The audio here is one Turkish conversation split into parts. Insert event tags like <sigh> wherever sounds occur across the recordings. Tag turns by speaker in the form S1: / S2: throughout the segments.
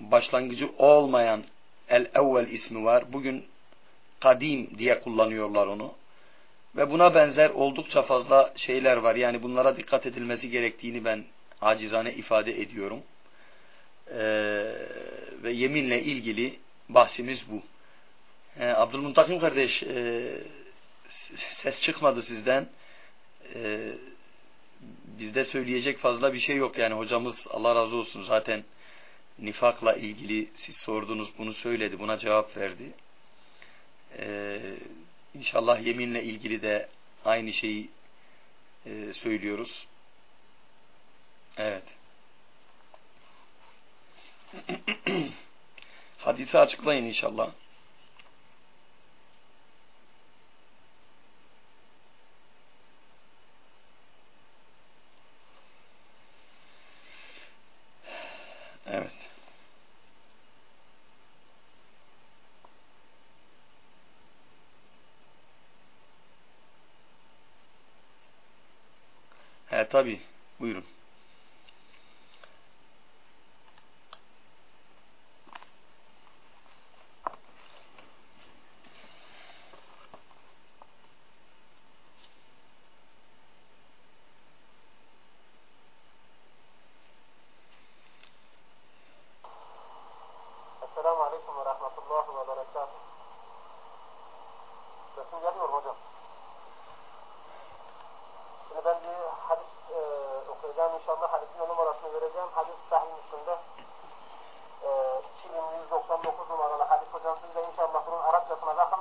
S1: başlangıcı olmayan el-evvel ismi var. Bugün kadim diye kullanıyorlar onu. Ve buna benzer oldukça fazla şeyler var. Yani bunlara dikkat edilmesi gerektiğini ben acizane ifade ediyorum. Ee, ve yeminle ilgili bahsimiz bu. Ee, Abdülmuntakim kardeş e, ses çıkmadı sizden. Ee, bizde söyleyecek fazla bir şey yok. Yani hocamız Allah razı olsun zaten nifakla ilgili siz sordunuz bunu söyledi. Buna cevap verdi. Ee, İnşallah yeminle ilgili de aynı şeyi e, söylüyoruz. Evet. <clears throat> Hadisi açıklayın inşallah. Evet. He tabi. Buyurun.
S2: Sesim geliyor hocam. Şimdi ben bir hadis e, okuyacağım inşallah. Hadisin numarasını vereceğim. Hadis sahih Müslim'de e, 2199 numaralı hadis hocam. Siz de inşallah bunun Arapçasına bakın.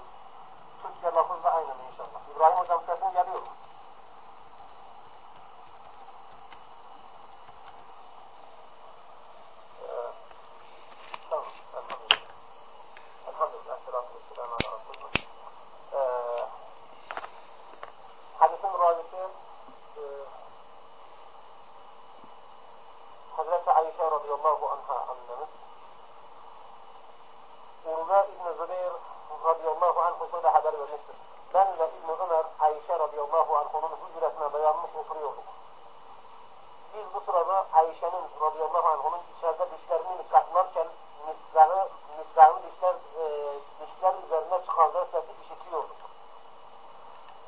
S2: Türkçe lafız da aynı inşallah. İbrahim hocam sesim geliyor mu? E, tamam. Elhamdülillah. Elhamdülillah. Esselatu vesselamu ala Resulullah. E, hadisin ravisi e, Hazreti Ayşe radıyallahu anha annemiz Urve İbn-i Zübeyir radıyallahu anh şöyle haber vermiştir. Ben ve İbn-i Ömer Ayşe radıyallahu anh'ın hücresine dayanmış oturuyorduk. Biz bu sırada Ayşe'nin radıyallahu anh'ın içeride dişlerini katlarken misrağını, misrağını dişler, e, dişler üzerine çıkardığı sesi işitiyorduk.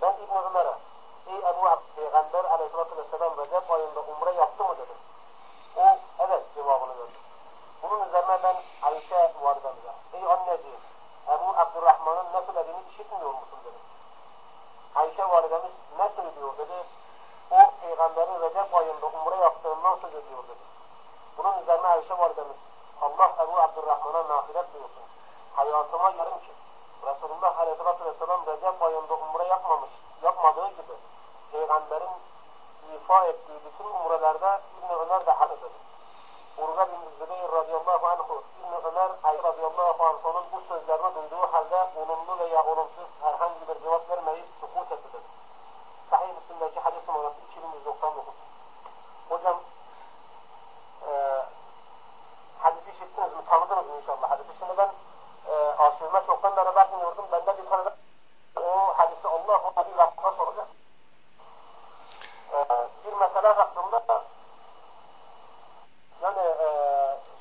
S2: Ben İbn Ömer'e ey Ebu Abd Peygamber aleyhissalatü vesselam Recep ayında umre yaptı mı dedim. O evet cevabını verdi. Bunun üzerine ben Ayşe validemize ey anneciğim Ebu Abdurrahman'ın ne söylediğini işitmiyor musun dedim. Ayşe validemiz ne söylüyor dedi. O peygamberin Recep ayında umre yaptığından söz ediyor dedi. Bunun üzerine Ayşe validemiz Allah Ebu Nasiret buyursun. Hayatıma yarım ki Resulullah Aleyhisselatü Vesselam Recep ayında umre yapmamış, yapmadığı gibi Peygamberin ifa ettiği bütün umrelerde İbn Ömer de hak eder. Urga bin Zübeyir radıyallahu anhu, İbn Ömer Ayşe radıyallahu anhu'nun bu sözlerini duyduğu halde olumlu veya olumsuz herhangi bir cevap vermeyip sukut dedi. Sahih Müslim'deki hadis numarası 2199. Hocam e, hadisi işittiniz mı inşallah hadisi? Şimdi ben e, arşivime çoktan beri bakmıyordum. Bende bir tane o hadisi Allah bir lafına soracak. E, bir mesele hakkında yani e,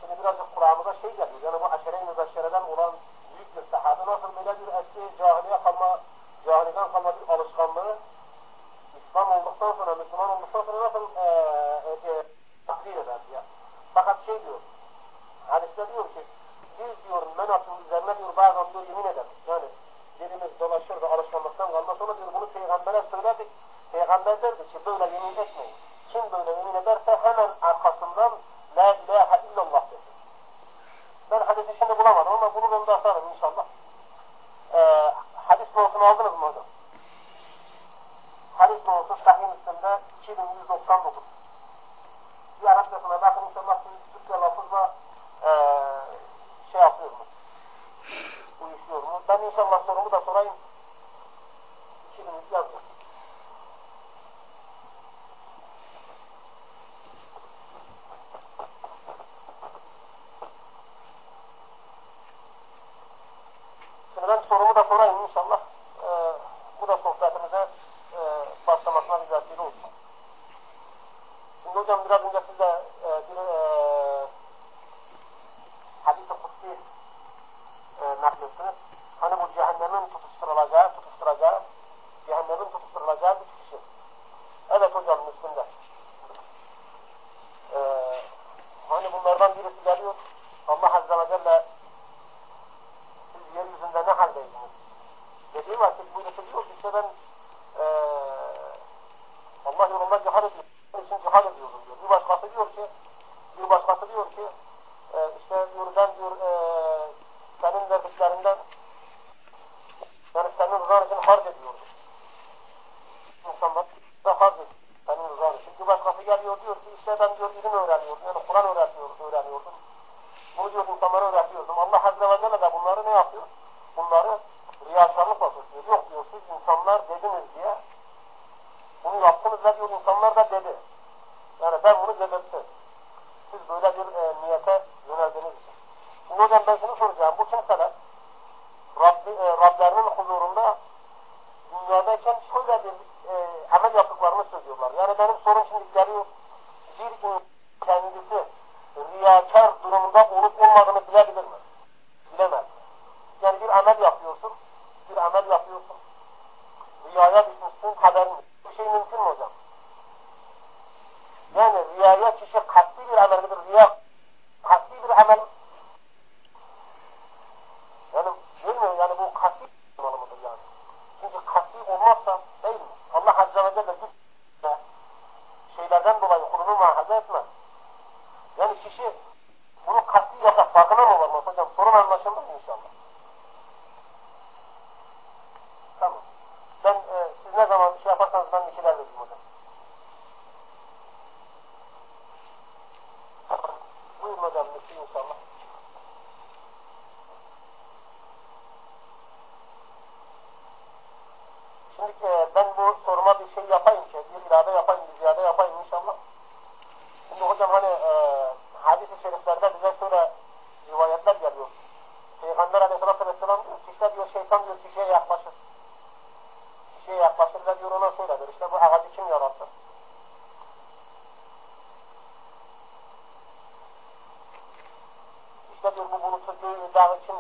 S2: şimdi birazcık Kur'an'ımıza şey geliyor. Yani bu aşere-i mübeşşereden olan büyük bir sahabe nasıl böyle bir eski cahiliye kalma, cahiliden kalma bir alışkanlığı İslam olduktan sonra, Müslüman olduktan sonra nasıl e, e, e, takdir eder diye. Fakat şey diyor, hadiste diyor ki, biz diyor menatın üzerine diyor bazen diyor yemin eder. Yani dilimiz dolaşır ve alışkanlıktan kalma sonra diyor bunu peygambere söylerdik. Peygamber derdi ki böyle yemin etmeyin. Kim böyle yemin ederse hemen arkasından La ilahe illallah desin. Ben hadisi şimdi bulamadım ama bulurum da atarım çocuğa bu kimseler Rabbi, e, Rablerinin huzurunda dünyadayken şöyle bir e, amel yaptıklarını söylüyorlar. Yani benim sorum şimdi geliyor. Bir kendisi riyakar durumda olup olmadığını bilebilir mi? Bilemez. Yani bir amel yapıyorsun, bir amel yapıyorsun. Riyaya düşmüşsün, haberin Bu şey mümkün mü hocam? Yani riyaya kişi kasti bir ameldir. Riya kasti bir amel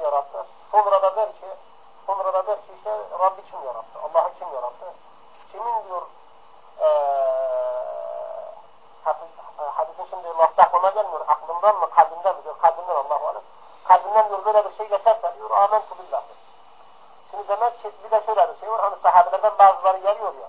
S2: yarattı? Sonra da der ki, sonra da der ki işte Rabbi kim yarattı? Allah'ı kim yarattı? Kimin diyor ee, hadisi şimdi lafta aklıma gelmiyor. Aklımdan mı? Kalbimden mi? Diyor, kalbimden Allah'u alem. Kalbimden diyor böyle bir şey geçerse diyor amen kubillah. Şimdi demek ki bir de şöyle bir şey var. Hani sahabelerden bazıları geliyor ya.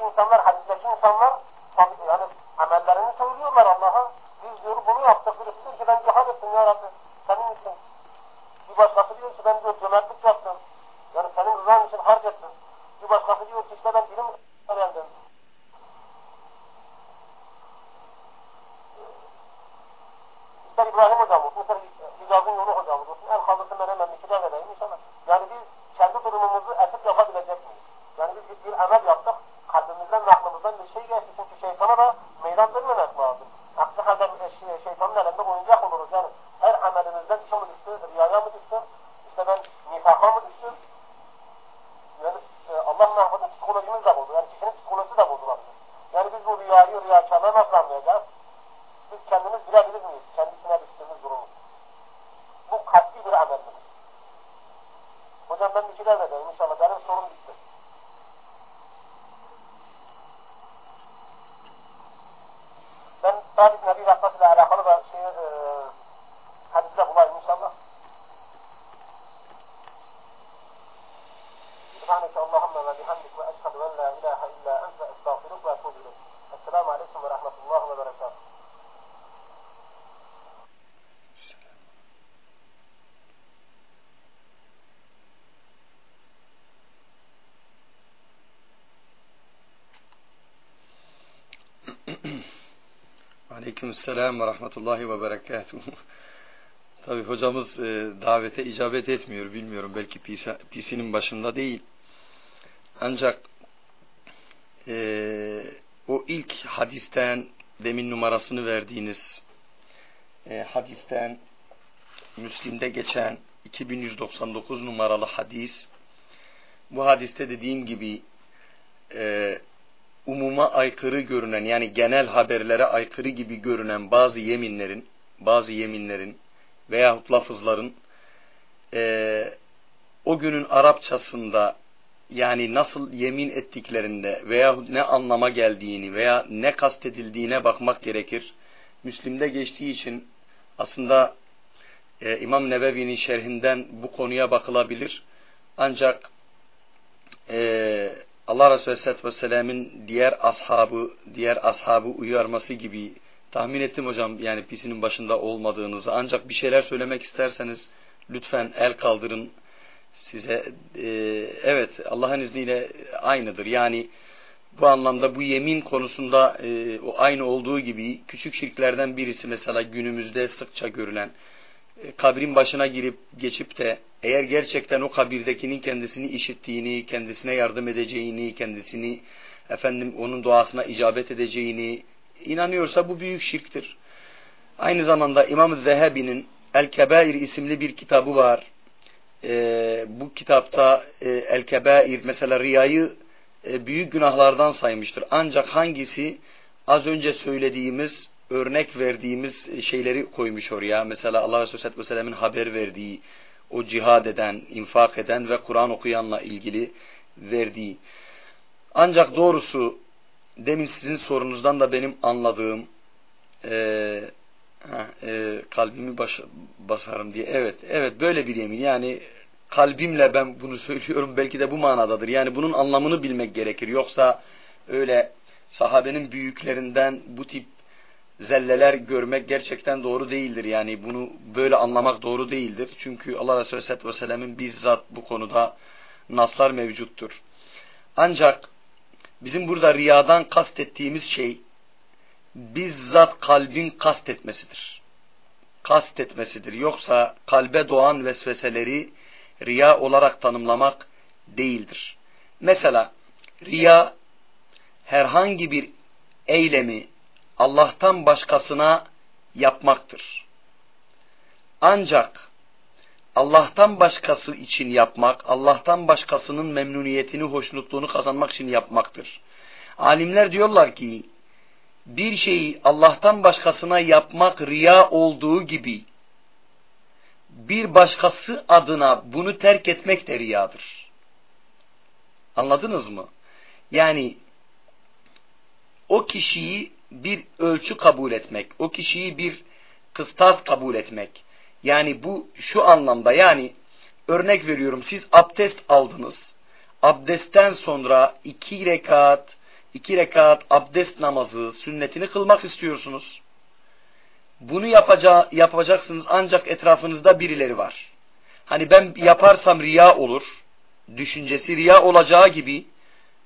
S2: Oradaki insanlar, hadislerdeki insanlar yani amellerini söylüyorlar Allah'a. Biz diyor bunu yaptık. Birisi diyor ki ben cihad ettim ya Rabbi. Senin için. Bir başkası diyor ki ben diyor cömertlik yaptım. Yani senin rızan için harc ettim. Bir başkası diyor ki işte ben dinim öğrendim. İster İbrahim hocamız, ister İcaz'ın yolu bir şey gelse kötü şeytana da meydan verir
S1: Aleykümselam ve rahmetullahi ve berekatuhu. <laughs> Tabi hocamız e, davete icabet etmiyor bilmiyorum belki PC'nin başında değil. Ancak e, o ilk hadisten demin numarasını verdiğiniz e, hadisten Müslim'de geçen 2199 numaralı hadis bu hadiste dediğim gibi e, umuma aykırı görünen yani genel haberlere aykırı gibi görünen bazı yeminlerin bazı yeminlerin veyahut lafızların e, o günün Arapçasında yani nasıl yemin ettiklerinde veya ne anlama geldiğini veya ne kastedildiğine bakmak gerekir. Müslim'de geçtiği için aslında e, İmam Nebevi'nin şerhinden bu konuya bakılabilir. Ancak e, Allah Resulü Aleyhisselatü Vesselam'ın diğer ashabı, diğer ashabı uyarması gibi tahmin ettim hocam yani pisinin başında olmadığınızı. Ancak bir şeyler söylemek isterseniz lütfen el kaldırın size. E, evet Allah'ın izniyle aynıdır. Yani bu anlamda bu yemin konusunda e, o aynı olduğu gibi küçük şirklerden birisi mesela günümüzde sıkça görülen e, kabrin başına girip geçip de eğer gerçekten o kabirdekinin kendisini işittiğini, kendisine yardım edeceğini, kendisini efendim onun duasına icabet edeceğini inanıyorsa bu büyük şirktir. Aynı zamanda İmam Zehebi'nin El Kebair isimli bir kitabı var. Ee, bu kitapta e, El Kebair mesela riyayı e, büyük günahlardan saymıştır. Ancak hangisi az önce söylediğimiz örnek verdiğimiz şeyleri koymuş oraya. Mesela Allah Resulü Aleyhisselatü Vesselam'ın haber verdiği o cihad eden, infak eden ve Kur'an okuyanla ilgili verdiği. Ancak doğrusu demin sizin sorunuzdan da benim anladığım e, e, kalbimi baş, basarım diye. Evet, evet böyle bir yemin. Yani kalbimle ben bunu <laughs> söylüyorum belki de bu manadadır. Yani bunun anlamını bilmek gerekir. Yoksa öyle sahabenin büyüklerinden bu tip zelleler görmek gerçekten doğru değildir. Yani bunu böyle anlamak doğru değildir. Çünkü Allah Resulü Aleyhisselatü Vesselam'ın bizzat bu konuda naslar mevcuttur. Ancak bizim burada riyadan kastettiğimiz şey bizzat kalbin kastetmesidir. Kastetmesidir. Yoksa kalbe doğan vesveseleri riya olarak tanımlamak değildir. Mesela riya herhangi bir eylemi Allah'tan başkasına yapmaktır. Ancak Allah'tan başkası için yapmak, Allah'tan başkasının memnuniyetini, hoşnutluğunu kazanmak için yapmaktır. Alimler diyorlar ki, bir şeyi Allah'tan başkasına yapmak riya olduğu gibi, bir başkası adına bunu terk etmek de riyadır. Anladınız mı? Yani o kişiyi bir ölçü kabul etmek, o kişiyi bir kıstas kabul etmek. Yani bu şu anlamda yani örnek veriyorum siz abdest aldınız. Abdestten sonra iki rekat, iki rekat abdest namazı sünnetini kılmak istiyorsunuz. Bunu yapaca yapacaksınız ancak etrafınızda birileri var. Hani ben yaparsam riya olur, düşüncesi riya olacağı gibi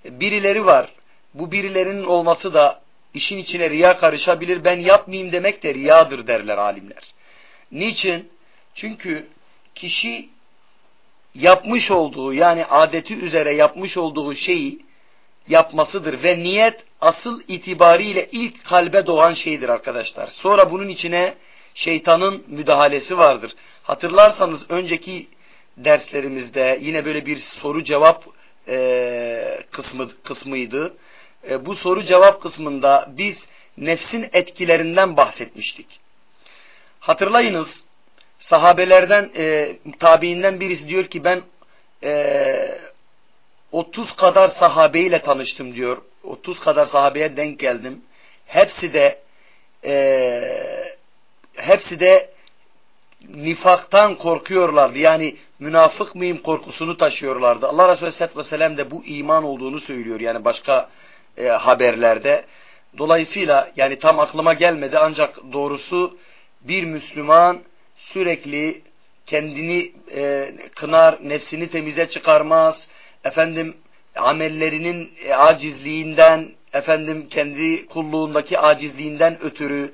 S1: birileri var. Bu birilerinin olması da işin içine riya karışabilir. Ben yapmayayım demek de riyadır derler alimler. Niçin? Çünkü kişi yapmış olduğu yani adeti üzere yapmış olduğu şeyi yapmasıdır ve niyet asıl itibariyle ilk kalbe doğan şeydir arkadaşlar. Sonra bunun içine şeytanın müdahalesi vardır. Hatırlarsanız önceki derslerimizde yine böyle bir soru cevap e, kısmı kısmıydı e, bu soru cevap kısmında biz nefsin etkilerinden bahsetmiştik. Hatırlayınız sahabelerden e, tabiinden birisi diyor ki ben e, 30 kadar sahabeyle tanıştım diyor. 30 kadar sahabeye denk geldim. Hepsi de e, hepsi de nifaktan korkuyorlardı. Yani münafık mıyım korkusunu taşıyorlardı. Allah Resulü Aleyhisselatü Vesselam de bu iman olduğunu söylüyor yani başka e, haberlerde. Dolayısıyla yani tam aklıma gelmedi ancak doğrusu bir Müslüman sürekli kendini e, kınar, nefsini temize çıkarmaz, efendim amellerinin e, acizliğinden, efendim kendi kulluğundaki acizliğinden ötürü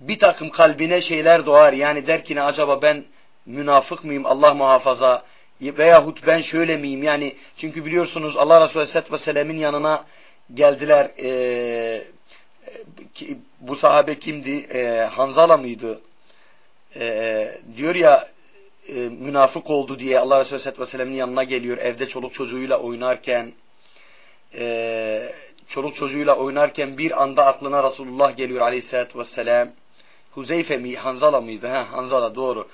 S1: bir takım kalbine şeyler doğar. Yani der ki ne acaba ben münafık mıyım Allah muhafaza veyahut ben şöyle miyim yani çünkü biliyorsunuz Allah Resulü Aleyhisselatü Vesselam'ın yanına geldiler e, bu sahabe kimdi? E, Hanzala mıydı? E, diyor ya e, münafık oldu diye Allah Resulü Aleyhisselatü Vesselam'ın yanına geliyor. Evde çoluk çocuğuyla oynarken e, çoluk çocuğuyla oynarken bir anda aklına Resulullah geliyor Aleyhisselatü Vesselam. Huzeyfe mi Hanzala mıydı? Ha, Hanzala doğru.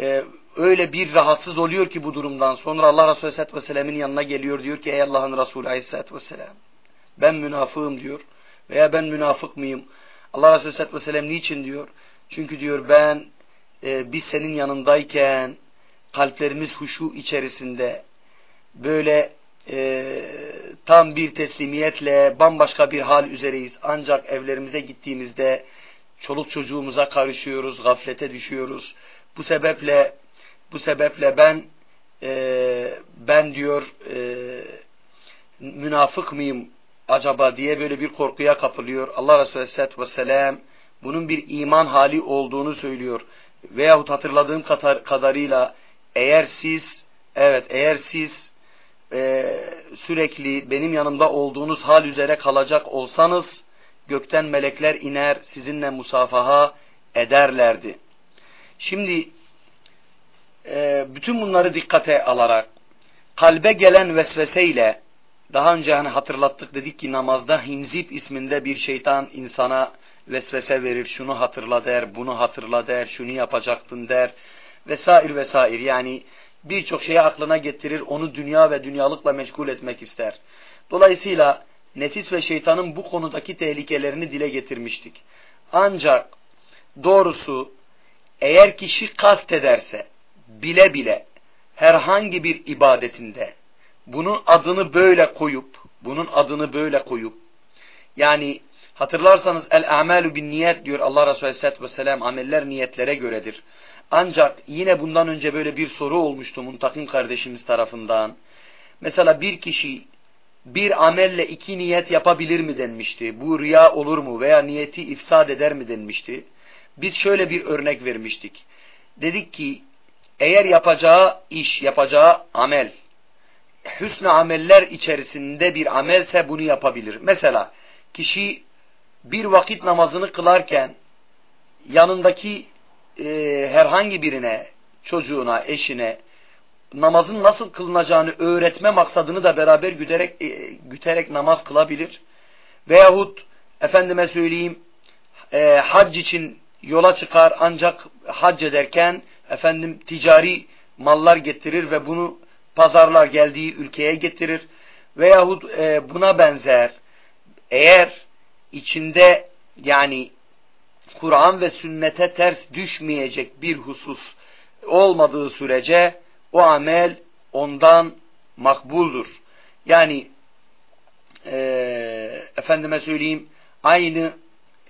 S1: E, öyle bir rahatsız oluyor ki bu durumdan sonra Allah Resulü Aleyhisselatü Vesselam'ın yanına geliyor. Diyor ki ey Allah'ın Resulü Aleyhisselatü Vesselam ben münafığım diyor veya ben münafık mıyım? Allah Resulü Aleyhisselatü Vesselam niçin diyor? Çünkü diyor ben e, biz senin yanındayken kalplerimiz huşu içerisinde böyle e, tam bir teslimiyetle bambaşka bir hal üzereyiz. Ancak evlerimize gittiğimizde çoluk çocuğumuza karışıyoruz, gaflete düşüyoruz bu sebeple bu sebeple ben e, ben diyor e, münafık mıyım acaba diye böyle bir korkuya kapılıyor. Allah Resulü Aleyhisselatü Vesselam bunun bir iman hali olduğunu söylüyor. Veyahut hatırladığım kadarıyla eğer siz evet eğer siz e, sürekli benim yanımda olduğunuz hal üzere kalacak olsanız gökten melekler iner sizinle musafaha ederlerdi. Şimdi e, bütün bunları dikkate alarak kalbe gelen vesveseyle daha önce hani hatırlattık dedik ki namazda Hinzip isminde bir şeytan insana vesvese verir. Şunu hatırla der, bunu hatırla der, şunu yapacaktın der vesair vesair. Yani birçok şeyi aklına getirir, onu dünya ve dünyalıkla meşgul etmek ister. Dolayısıyla nefis ve şeytanın bu konudaki tehlikelerini dile getirmiştik. Ancak doğrusu eğer kişi kast ederse, bile bile herhangi bir ibadetinde bunun adını böyle koyup, bunun adını böyle koyup, yani hatırlarsanız el-amelü bin niyet diyor Allah Resulü Aleyhisselatü Vesselam, ameller niyetlere göredir. Ancak yine bundan önce böyle bir soru olmuştu Muntakim kardeşimiz tarafından. Mesela bir kişi bir amelle iki niyet yapabilir mi denmişti. Bu riya olur mu veya niyeti ifsad eder mi denmişti. Biz şöyle bir örnek vermiştik. Dedik ki eğer yapacağı iş, yapacağı amel, hüsnü ameller içerisinde bir amelse bunu yapabilir. Mesela kişi bir vakit namazını kılarken yanındaki e, herhangi birine, çocuğuna, eşine namazın nasıl kılınacağını öğretme maksadını da beraber güderek, e, güterek namaz kılabilir. Veyahut efendime söyleyeyim e, hac için yola çıkar ancak hac ederken efendim ticari mallar getirir ve bunu pazarlar geldiği ülkeye getirir. Veyahut e, buna benzer eğer içinde yani Kur'an ve sünnete ters düşmeyecek bir husus olmadığı sürece o amel ondan makbuldur. Yani e, efendime söyleyeyim aynı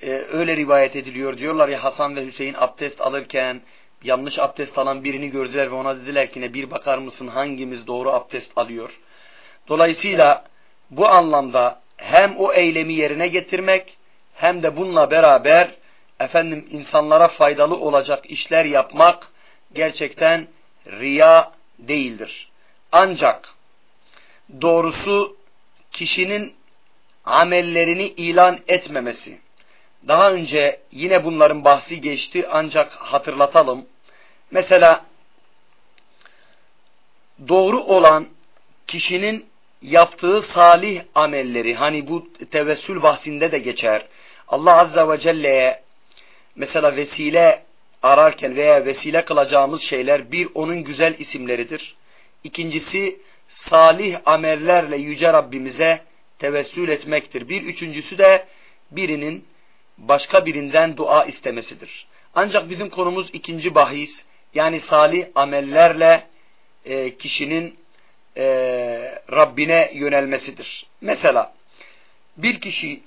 S1: e, öyle rivayet ediliyor. Diyorlar ya Hasan ve Hüseyin abdest alırken yanlış abdest alan birini gördüler ve ona dediler ki ne bir bakar mısın hangimiz doğru abdest alıyor. Dolayısıyla bu anlamda hem o eylemi yerine getirmek hem de bununla beraber efendim insanlara faydalı olacak işler yapmak gerçekten riya değildir. Ancak doğrusu kişinin amellerini ilan etmemesi. Daha önce yine bunların bahsi geçti ancak hatırlatalım. Mesela doğru olan kişinin yaptığı salih amelleri hani bu tevessül bahsinde de geçer. Allah Azza ve Celle'ye mesela vesile ararken veya vesile kılacağımız şeyler bir onun güzel isimleridir. İkincisi salih amellerle yüce Rabbimize tevessül etmektir. Bir üçüncüsü de birinin başka birinden dua istemesidir. Ancak bizim konumuz ikinci bahis yani salih amellerle e, kişinin e, Rabbine yönelmesidir. Mesela bir kişi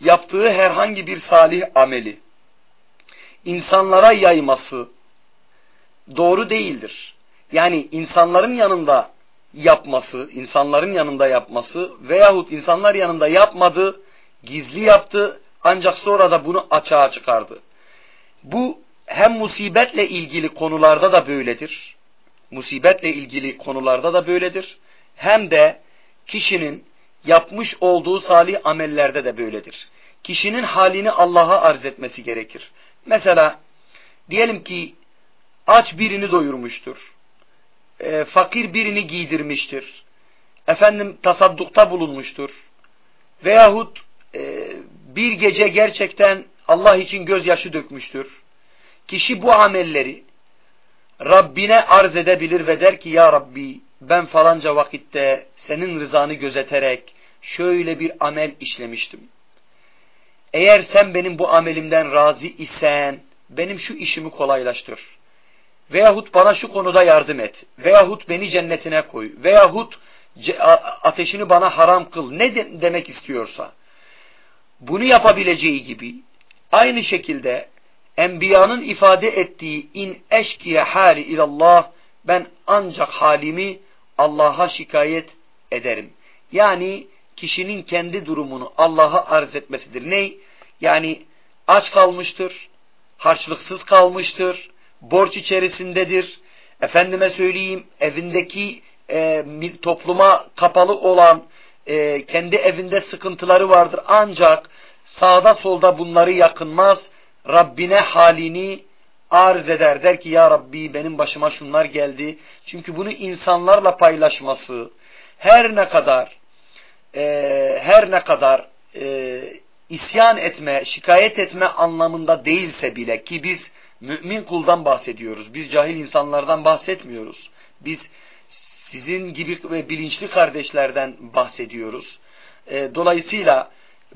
S1: yaptığı herhangi bir salih ameli insanlara yayması doğru değildir. Yani insanların yanında yapması, insanların yanında yapması veyahut insanlar yanında yapmadı, gizli yaptı ancak sonra da bunu açığa çıkardı. Bu hem musibetle ilgili konularda da böyledir. Musibetle ilgili konularda da böyledir. Hem de kişinin yapmış olduğu salih amellerde de böyledir. Kişinin halini Allah'a arz etmesi gerekir. Mesela diyelim ki aç birini doyurmuştur. E, fakir birini giydirmiştir. Efendim tasaddukta bulunmuştur. Veyahut e, bir gece gerçekten Allah için gözyaşı dökmüştür. Kişi bu amelleri Rabbine arz edebilir ve der ki ya Rabbi ben falanca vakitte senin rızanı gözeterek şöyle bir amel işlemiştim. Eğer sen benim bu amelimden razı isen benim şu işimi kolaylaştır. Veyahut bana şu konuda yardım et. Veyahut beni cennetine koy. Veyahut ateşini bana haram kıl. Ne de demek istiyorsa. Bunu yapabileceği gibi aynı şekilde Enbiyanın ifade ettiği in eşkiye hali ilallah ben ancak halimi Allah'a şikayet ederim. Yani kişinin kendi durumunu Allah'a arz etmesidir. Ney? Yani aç kalmıştır, harçlıksız kalmıştır, borç içerisindedir. Efendime söyleyeyim evindeki e, topluma kapalı olan e, kendi evinde sıkıntıları vardır. Ancak sağda solda bunları yakınmaz Rabbine halini arz eder. Der ki ya Rabbi benim başıma şunlar geldi. Çünkü bunu insanlarla paylaşması her ne kadar e, her ne kadar e, isyan etme, şikayet etme anlamında değilse bile ki biz mümin kuldan bahsediyoruz. Biz cahil insanlardan bahsetmiyoruz. Biz sizin gibi ve bilinçli kardeşlerden bahsediyoruz. E, dolayısıyla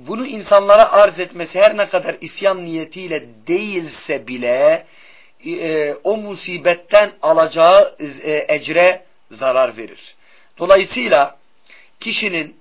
S1: bunu insanlara arz etmesi her ne kadar isyan niyetiyle değilse bile e, o musibetten alacağı e, ecre zarar verir. Dolayısıyla kişinin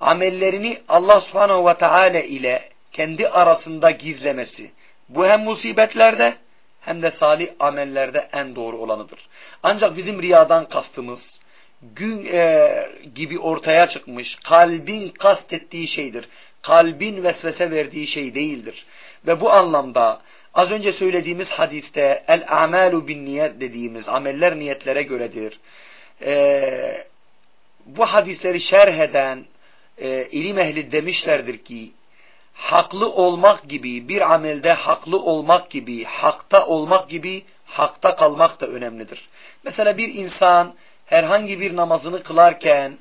S1: amellerini Allah subhanehu ve teala ile kendi arasında gizlemesi bu hem musibetlerde hem de salih amellerde en doğru olanıdır. Ancak bizim riyadan kastımız gün e, gibi ortaya çıkmış kalbin kastettiği şeydir kalbin vesvese verdiği şey değildir. Ve bu anlamda az önce söylediğimiz hadiste el amalu bin niyet dediğimiz ameller niyetlere göredir. Ee, bu hadisleri şerh eden e, ilim ehli demişlerdir ki haklı olmak gibi bir amelde haklı olmak gibi hakta olmak gibi hakta kalmak da önemlidir. Mesela bir insan herhangi bir namazını kılarken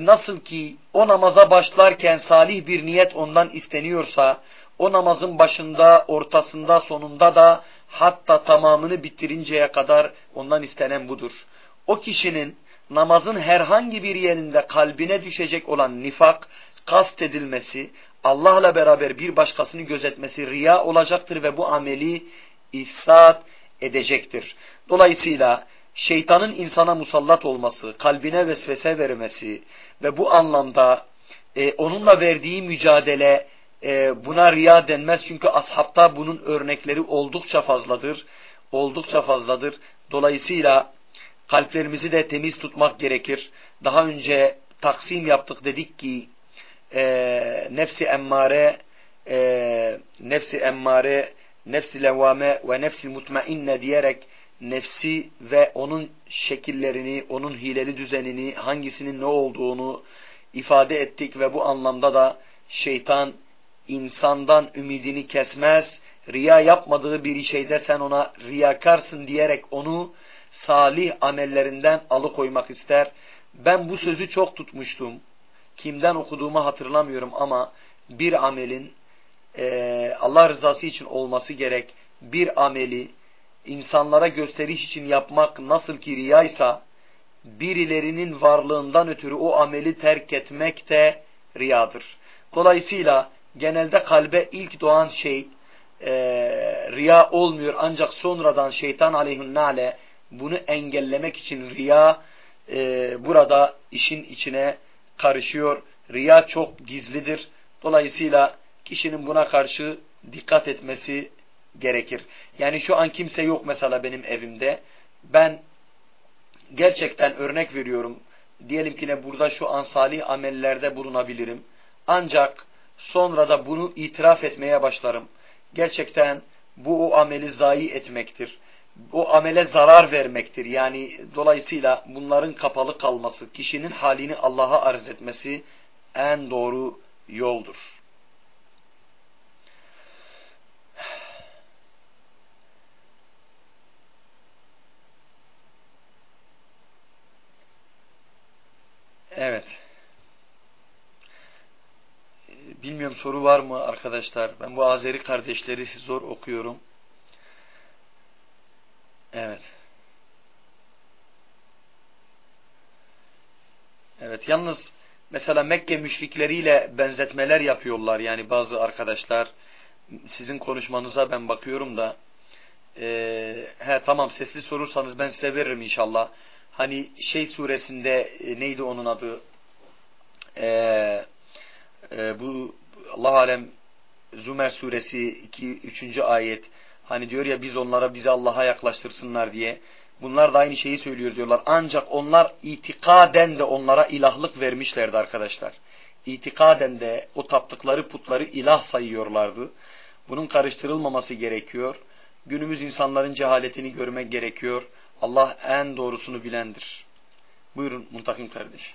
S1: nasıl ki o namaza başlarken salih bir niyet ondan isteniyorsa, o namazın başında, ortasında, sonunda da hatta tamamını bitirinceye kadar ondan istenen budur. O kişinin namazın herhangi bir yerinde kalbine düşecek olan nifak, kast edilmesi, Allah'la beraber bir başkasını gözetmesi riya olacaktır ve bu ameli ihsat edecektir. Dolayısıyla şeytanın insana musallat olması, kalbine vesvese vermesi ve bu anlamda e, onunla verdiği mücadele e, buna riya denmez. Çünkü ashabta bunun örnekleri oldukça fazladır. Oldukça fazladır. Dolayısıyla kalplerimizi de temiz tutmak gerekir. Daha önce taksim yaptık dedik ki e, nefsi emmare e, nefsi emmare nefsi levvame ve nefsi mutmainne diyerek nefsi ve onun şekillerini, onun hileli düzenini, hangisinin ne olduğunu ifade ettik ve bu anlamda da şeytan insandan ümidini kesmez, riya yapmadığı bir şeyde sen ona riyakarsın diyerek onu salih amellerinden alıkoymak ister. Ben bu sözü çok tutmuştum. Kimden okuduğumu hatırlamıyorum ama bir amelin e, Allah rızası için olması gerek. Bir ameli insanlara gösteriş için yapmak nasıl ki riyaysa, birilerinin varlığından ötürü o ameli terk etmek de riyadır. Dolayısıyla genelde kalbe ilk doğan şey e, riya olmuyor ancak sonradan şeytan aleyhünnale
S2: bunu engellemek için riya e, burada işin içine karışıyor. Riya çok gizlidir. Dolayısıyla kişinin buna karşı dikkat etmesi gerekir. Yani şu an kimse yok mesela benim evimde. Ben gerçekten örnek veriyorum. Diyelim ki ne burada şu an salih amellerde bulunabilirim. Ancak sonra da bunu itiraf etmeye başlarım. Gerçekten bu o ameli zayi etmektir. O amele zarar vermektir. Yani dolayısıyla bunların kapalı kalması, kişinin halini Allah'a arz etmesi en doğru yoldur. Evet. Bilmiyorum soru var mı arkadaşlar? Ben bu Azeri kardeşleri zor okuyorum. Evet. Evet yalnız mesela Mekke müşrikleriyle benzetmeler yapıyorlar yani bazı arkadaşlar. Sizin konuşmanıza ben bakıyorum da e, he tamam sesli sorursanız ben size veririm inşallah. Hani şey suresinde e, neydi onun adı? Eee e, bu Allah alem Zümer suresi 2 3. ayet hani diyor ya biz onlara bizi Allah'a yaklaştırsınlar diye. Bunlar da aynı şeyi söylüyor diyorlar. Ancak onlar itikaden de onlara ilahlık vermişlerdi arkadaşlar. İtikaden de o taptıkları putları ilah sayıyorlardı. Bunun karıştırılmaması gerekiyor. Günümüz insanların cehaletini görmek gerekiyor. Allah en doğrusunu bilendir. Buyurun Muntakim kardeş.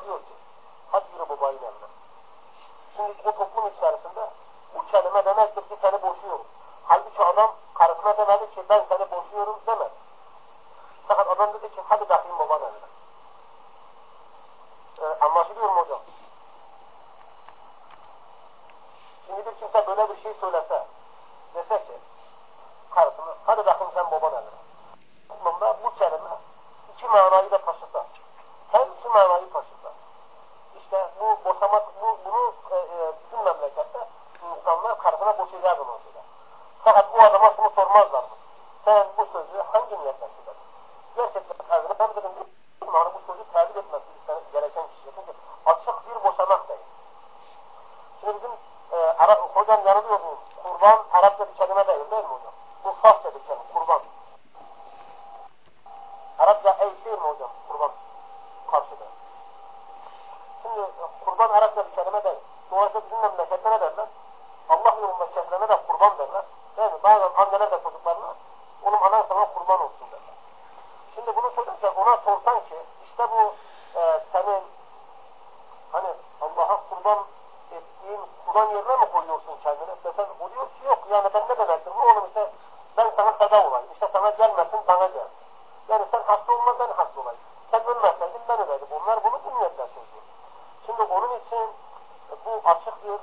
S2: problem also. Onun için bu açık bir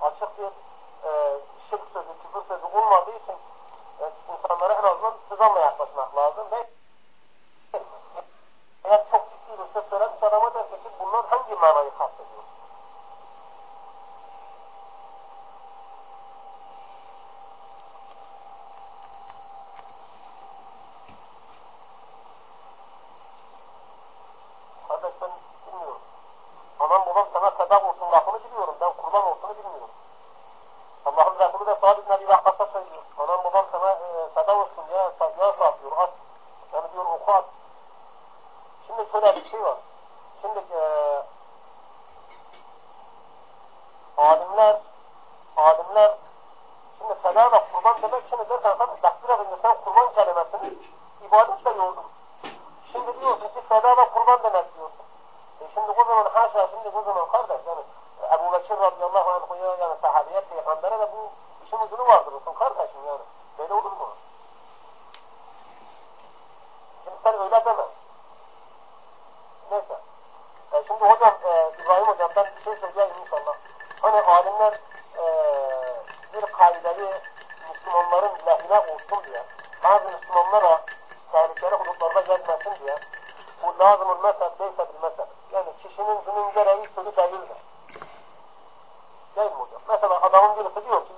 S2: açık bir e, şey şirk sözü, küfür sözü olmadığı için e, insanlara en azından tuzamla yaklaşmak lazım. Ve sayıp sayıp ayırma. Gelmeyecek. Mesela adamın birisi diyor ki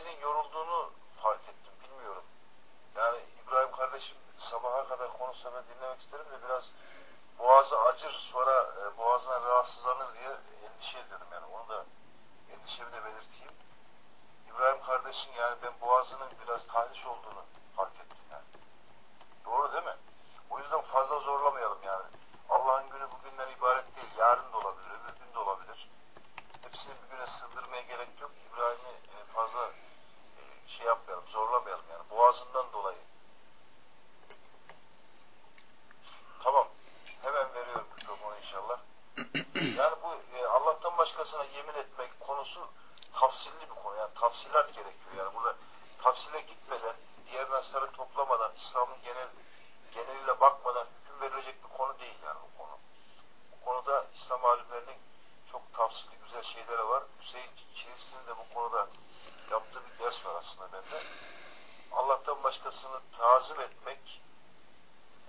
S3: sesinin yorulduğunu fark ettim. Bilmiyorum. Yani İbrahim kardeşim sabaha kadar konuşsa ben dinlemek isterim de biraz boğazı acır sonra e, boğazına rahatsızlanır diye endişe ediyorum yani. Onu da endişemi de belirteyim. İbrahim kardeşin yani ben boğazının biraz tahriş olduğunu fark ettim yani. Doğru değil mi? O yüzden fazla zorlamayalım yani. Allah'ın günü bugünden ibaret değil. Yarın da olabilir, öbür gün de olabilir. Hepsini bir güne sığdırmaya gerek yok. İbrahim'i e, fazla e, şey yapmayalım, zorlamayalım yani. Boğazından dolayı. Tamam. Hemen veriyorum mikrofonu inşallah. Yani bu e, Allah'tan başkasına yemin etmek konusu tafsilli bir konu. Yani tafsilat gerekiyor. Yani burada tafsile gitmeden, diğer nasları toplamadan, İslam'ın genel geneliyle bakmadan hüküm verilecek bir konu değil yani bu konu. Bu konuda İslam alimlerinin çok tafsili güzel şeyleri var. Hüseyin Çiğlisinin de bu konuda yaptığı bir ders var aslında bende. Allah'tan başkasını tazim etmek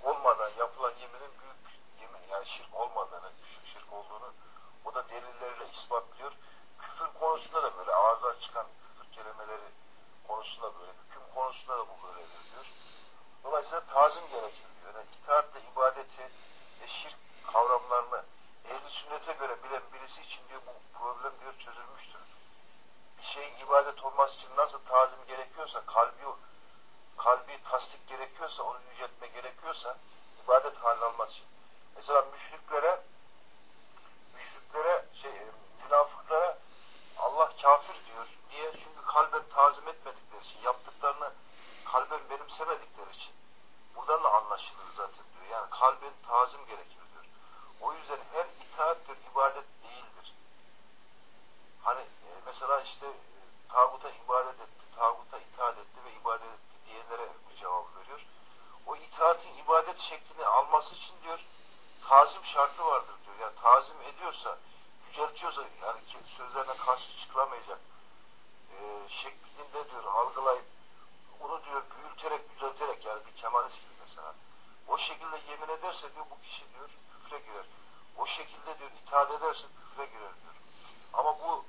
S3: olmadan yapılan yeminin büyük yemin yani şirk olmadığını, küçük şirk olduğunu o da delilleriyle ispatlıyor. Küfür konusunda da böyle ağza çıkan küfür kelimeleri konusunda böyle, hüküm konusunda da bu böyle diyor. Dolayısıyla tazim gerekir diyor. Yani itaatle ibadeti ve şirk kavramlarını ehli sünnete göre bilen birisi için diyor bu problem diyor çözülmüştür. Bir şeyin ibadet olması için nasıl tazim gerekiyorsa, kalbi kalbi tasdik gerekiyorsa, onu yüceltme gerekiyorsa ibadet haline alması için. Mesela müşriklere müşriklere şey, münafıklara Allah kafir diyor. Niye? Çünkü kalben tazim etmedikleri için, yaptıklarını kalben benimsemedikleri için. Buradan da anlaşılır zaten diyor. Yani kalben tazim gerekir diyor. O yüzden her itaat diyor ibadet değildir. Hani e, mesela işte e, tağuta ibadet etti, tağuta itaat etti ve ibadet etti diyenlere bir cevap veriyor. O itaatin ibadet şeklini alması için diyor tazim şartı vardır diyor. Yani tazim ediyorsa, yüceltiyorsa yani sözlerine karşı çıkılamayacak e, şeklinde diyor algılayıp onu diyor büyüterek, yücelterek yani bir kemalist gibi mesela. O şekilde yemin ederse diyor bu kişi diyor küfre girer. O şekilde diyor itaat ederse küfre girer diyor. Ama bu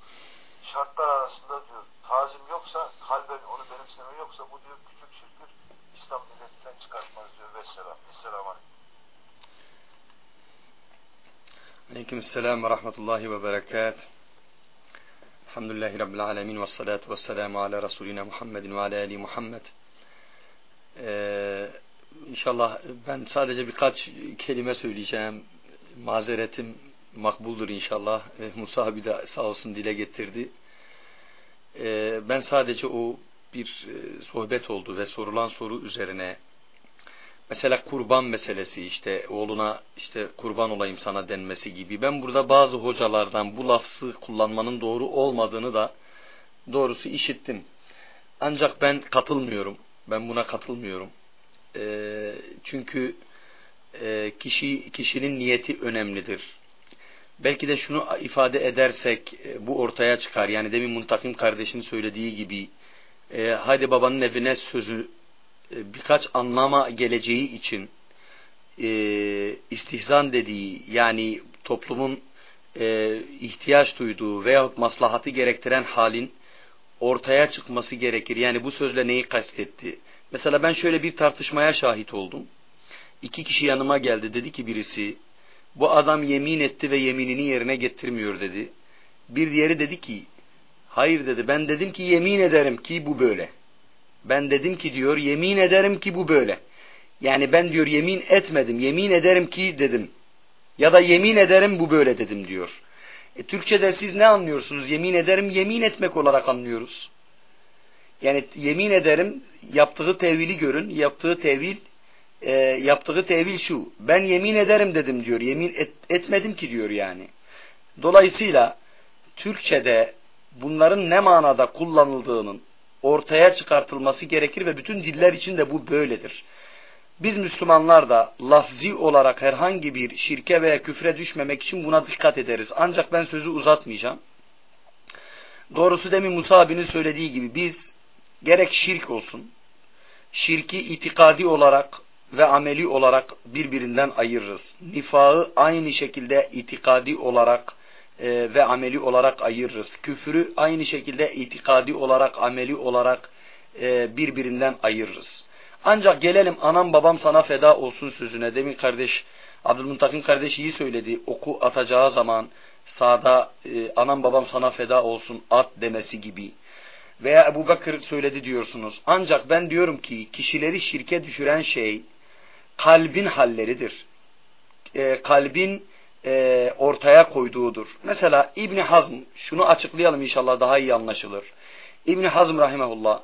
S3: şartlar arasında diyor tazim yoksa, kalben onu benimseme yoksa bu diyor küçük şirktir. İslam milletinden çıkartmaz diyor. Vesselam. Esselamu
S1: aleyküm. Selam ve rahmetullahi ve berekat. Elhamdülillahi Rabbil alemin ve salatu ve selamu ala Resulina Muhammedin ve ala Ali Muhammed. Ee, inşallah ben sadece birkaç kelime söyleyeceğim. Mazeretim makbuldur inşallah. Ee, Musa abi de sağ olsun dile getirdi. Ee, ben sadece o bir e, sohbet oldu ve sorulan soru üzerine Mesela kurban meselesi işte oğluna işte kurban olayım sana denmesi gibi. Ben burada bazı hocalardan bu lafzı kullanmanın doğru olmadığını da doğrusu işittim. Ancak ben katılmıyorum. Ben buna katılmıyorum. E, çünkü e, kişi kişinin niyeti önemlidir. Belki de şunu ifade edersek e, bu ortaya çıkar. Yani demin Muntakim kardeşin söylediği gibi e, haydi babanın evine sözü e, birkaç anlama geleceği için e, istihzan dediği yani toplumun e, ihtiyaç duyduğu veyahut maslahatı gerektiren halin ortaya çıkması gerekir. Yani bu sözle neyi kastetti? Mesela ben şöyle bir tartışmaya şahit oldum. İki kişi yanıma geldi. Dedi ki birisi bu adam yemin etti ve yeminini yerine getirmiyor dedi. Bir diğeri dedi ki hayır dedi ben dedim ki yemin ederim ki bu böyle. Ben dedim ki diyor yemin ederim ki bu böyle. Yani ben diyor yemin etmedim. Yemin ederim ki dedim. Ya da yemin ederim bu böyle dedim diyor. E, Türkçe'de siz ne anlıyorsunuz? Yemin ederim yemin etmek olarak anlıyoruz. Yani yemin ederim yaptığı tevili görün. Yaptığı tevil e, yaptığı tevil şu. Ben yemin ederim dedim diyor. Yemin et, etmedim ki diyor yani. Dolayısıyla Türkçe'de bunların ne manada kullanıldığının ortaya çıkartılması gerekir ve bütün diller için de bu böyledir. Biz Müslümanlar da lafzi olarak herhangi bir şirke veya küfre düşmemek için buna dikkat ederiz. Ancak ben sözü uzatmayacağım. Doğrusu demin Musa abinin söylediği gibi biz gerek şirk olsun, şirki itikadi olarak ve ameli olarak birbirinden ayırırız. Nifağı aynı şekilde itikadi olarak e, ve ameli olarak ayırırız. Küfürü aynı şekilde itikadi olarak, ameli olarak e, birbirinden ayırırız. Ancak gelelim anam babam sana feda olsun sözüne. Demin kardeş Abdülmuntak'ın kardeşi iyi söyledi. Oku atacağı zaman sağda e, anam babam sana feda olsun at demesi gibi. Veya Ebu Bakır söyledi diyorsunuz. Ancak ben diyorum ki kişileri şirke düşüren şey kalbin halleridir. E, kalbin e, ortaya koyduğudur. Mesela İbni Hazm, şunu açıklayalım inşallah daha iyi anlaşılır. İbni Hazm rahimahullah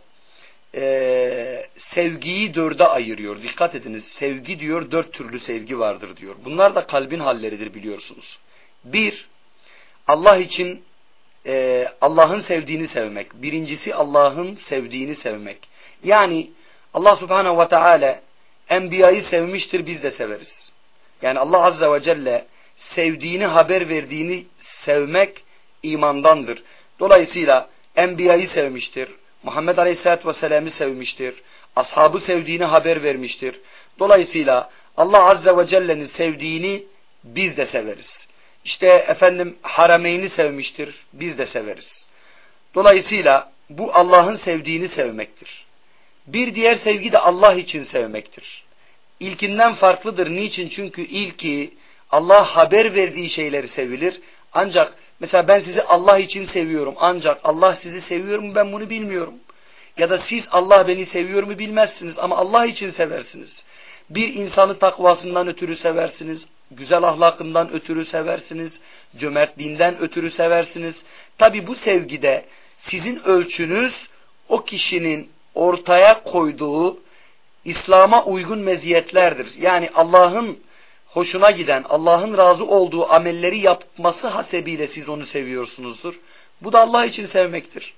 S1: e, sevgiyi dörde ayırıyor. Dikkat ediniz sevgi diyor dört türlü sevgi vardır diyor. Bunlar da kalbin halleridir biliyorsunuz. Bir, Allah için e, Allah'ın sevdiğini sevmek. Birincisi Allah'ın sevdiğini sevmek. Yani Allah subhanehu ve teala enbiyayı sevmiştir biz de severiz. Yani Allah azze ve celle sevdiğini haber verdiğini sevmek imandandır. Dolayısıyla enbiyayı sevmiştir. Muhammed Aleyhisselatü Vesselam'ı sevmiştir. Ashabı sevdiğini haber vermiştir. Dolayısıyla Allah Azze ve Celle'nin sevdiğini biz de severiz. İşte efendim harameyni sevmiştir. Biz de severiz. Dolayısıyla bu Allah'ın sevdiğini sevmektir. Bir diğer sevgi de Allah için sevmektir. İlkinden farklıdır. Niçin? Çünkü ilki Allah haber verdiği şeyleri sevilir. Ancak mesela ben sizi Allah için seviyorum. Ancak Allah sizi seviyor mu ben bunu bilmiyorum. Ya da siz Allah beni seviyor mu bilmezsiniz ama Allah için seversiniz. Bir insanı takvasından ötürü seversiniz. Güzel ahlakından ötürü seversiniz. Cömertliğinden ötürü seversiniz. Tabi bu sevgide sizin ölçünüz o kişinin ortaya koyduğu İslam'a uygun meziyetlerdir. Yani Allah'ın hoşuna giden, Allah'ın razı olduğu amelleri yapması hasebiyle siz onu seviyorsunuzdur. Bu da Allah için sevmektir.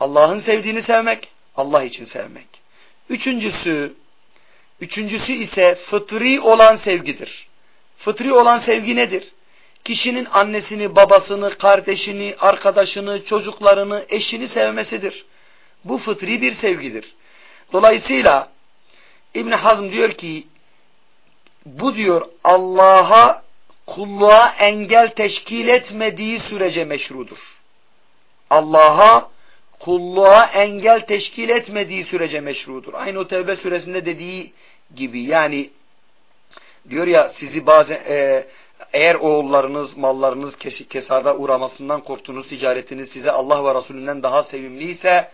S1: Allah'ın sevdiğini sevmek, Allah için sevmek. Üçüncüsü, üçüncüsü ise fıtri olan sevgidir. Fıtri olan sevgi nedir? Kişinin annesini, babasını, kardeşini, arkadaşını, çocuklarını, eşini sevmesidir. Bu fıtri bir sevgidir. Dolayısıyla İbn Hazm diyor ki bu diyor Allah'a kulluğa engel teşkil etmediği sürece meşrudur. Allah'a kulluğa engel teşkil etmediği sürece meşrudur. Aynı o Tevbe suresinde dediği gibi yani diyor ya sizi bazen e, eğer oğullarınız, mallarınız kes kesada uğramasından korktuğunuz ticaretiniz size Allah ve Resulünden daha sevimliyse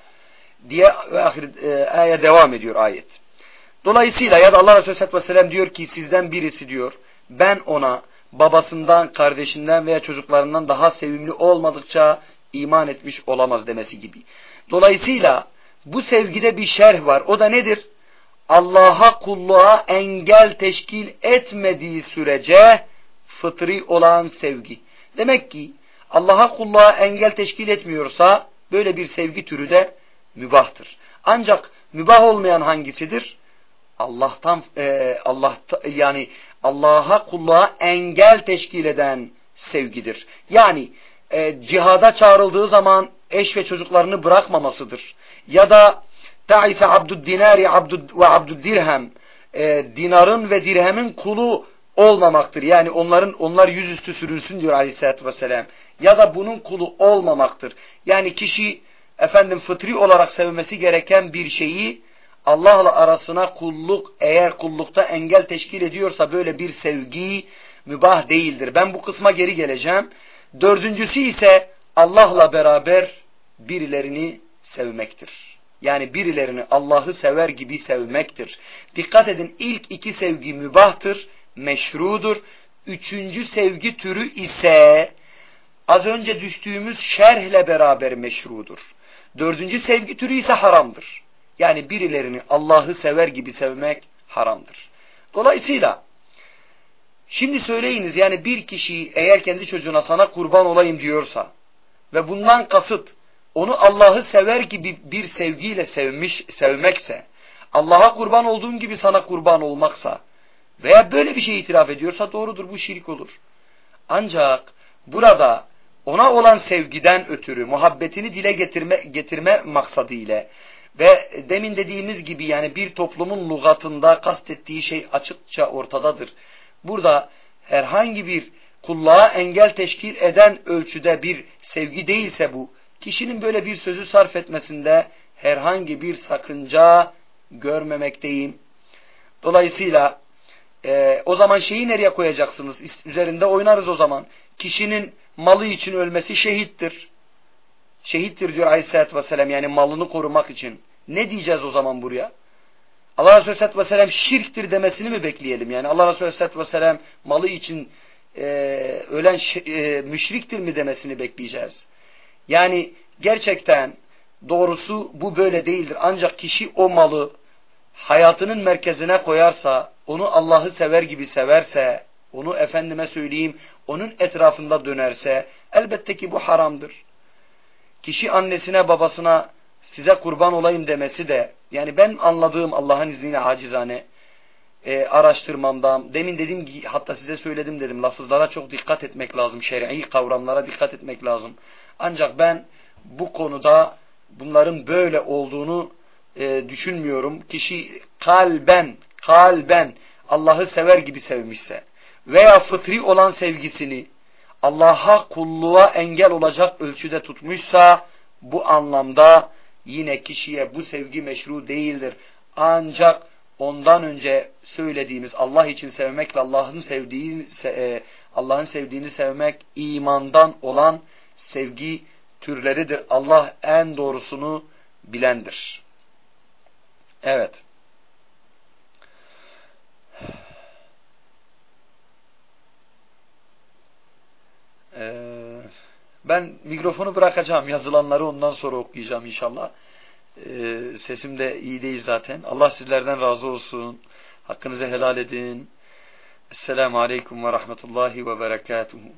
S1: diye ahir, e, aya devam ediyor ayet. Dolayısıyla ya da Allah Resulü Aleyhisselatü Vesselam diyor ki sizden birisi diyor ben ona babasından, kardeşinden veya çocuklarından daha sevimli olmadıkça iman etmiş olamaz demesi gibi. Dolayısıyla bu sevgide bir şerh var. O da nedir? Allah'a kulluğa engel teşkil etmediği sürece fıtri olan sevgi. Demek ki Allah'a kulluğa engel teşkil etmiyorsa böyle bir sevgi türü de mübahtır. Ancak mübah olmayan hangisidir? Allah'tan e, Allah yani Allah'a kulluğa engel teşkil eden sevgidir. Yani e, cihada çağrıldığı zaman eş ve çocuklarını bırakmamasıdır. Ya da ta'ise abdud dinari abdud ve abdud dirhem e, dinarın ve dirhemin kulu olmamaktır. Yani onların onlar yüzüstü sürünsün diyor Aleyhisselatü Vesselam. Ya da bunun kulu olmamaktır. Yani kişi efendim fıtri olarak sevmesi gereken bir şeyi Allah'la arasına kulluk eğer kullukta engel teşkil ediyorsa böyle bir sevgi mübah değildir. Ben bu kısma geri geleceğim. Dördüncüsü ise Allah'la beraber birilerini sevmektir. Yani birilerini Allah'ı sever gibi sevmektir. Dikkat edin ilk iki sevgi mübahtır, meşrudur. Üçüncü sevgi türü ise az önce düştüğümüz şerhle beraber meşrudur. Dördüncü sevgi türü ise haramdır. Yani birilerini Allah'ı sever gibi sevmek haramdır. Dolayısıyla şimdi söyleyiniz yani bir kişi eğer kendi çocuğuna sana kurban olayım diyorsa ve bundan kasıt onu Allah'ı sever gibi bir sevgiyle sevmiş sevmekse Allah'a kurban olduğun gibi sana kurban olmaksa veya böyle bir şey itiraf ediyorsa doğrudur bu şirk olur. Ancak burada ona olan sevgiden ötürü muhabbetini dile getirme, getirme maksadı ile ve demin dediğimiz gibi yani bir toplumun lugatında kastettiği şey açıkça ortadadır. Burada herhangi bir kulluğa engel teşkil eden ölçüde bir sevgi değilse bu, kişinin böyle bir sözü sarf etmesinde herhangi bir sakınca görmemekteyim. Dolayısıyla e, o zaman şeyi nereye koyacaksınız? Üzerinde oynarız o zaman. Kişinin malı için ölmesi şehittir. Şehittir diyor Aleyhisselatü Vesselam yani malını korumak için. Ne diyeceğiz o zaman buraya? Allah Resulü Aleyhisselatü Vesselam şirktir demesini mi bekleyelim? Yani Allah Resulü Aleyhisselatü Vesselam malı için e, ölen e, müşriktir mi demesini bekleyeceğiz. Yani gerçekten doğrusu bu böyle değildir. Ancak kişi o malı hayatının merkezine koyarsa, onu Allah'ı sever gibi severse, onu efendime söyleyeyim, onun etrafında dönerse, elbette ki bu haramdır. Kişi annesine babasına size kurban olayım demesi de, yani ben anladığım Allah'ın izniyle acizane e, araştırmamdan, demin dedim ki hatta size söyledim dedim, lafızlara çok dikkat etmek lazım, şer'i kavramlara dikkat etmek lazım. Ancak ben bu konuda bunların böyle olduğunu e, düşünmüyorum. Kişi kalben, kalben Allah'ı sever gibi sevmişse veya fıtri olan sevgisini Allah'a kulluğa engel olacak ölçüde tutmuşsa bu anlamda yine kişiye bu sevgi meşru değildir. Ancak ondan önce söylediğimiz Allah için sevmekle Allah'ın sevdiğini e, Allah'ın sevdiğini sevmek imandan olan sevgi türleridir. Allah en doğrusunu bilendir. Evet. Ee, ben mikrofonu bırakacağım. Yazılanları ondan sonra okuyacağım inşallah. Ee, sesim de iyi değil zaten. Allah sizlerden razı olsun. Hakkınızı helal edin. Esselamu Aleyküm ve Rahmetullahi ve Berekatuhu.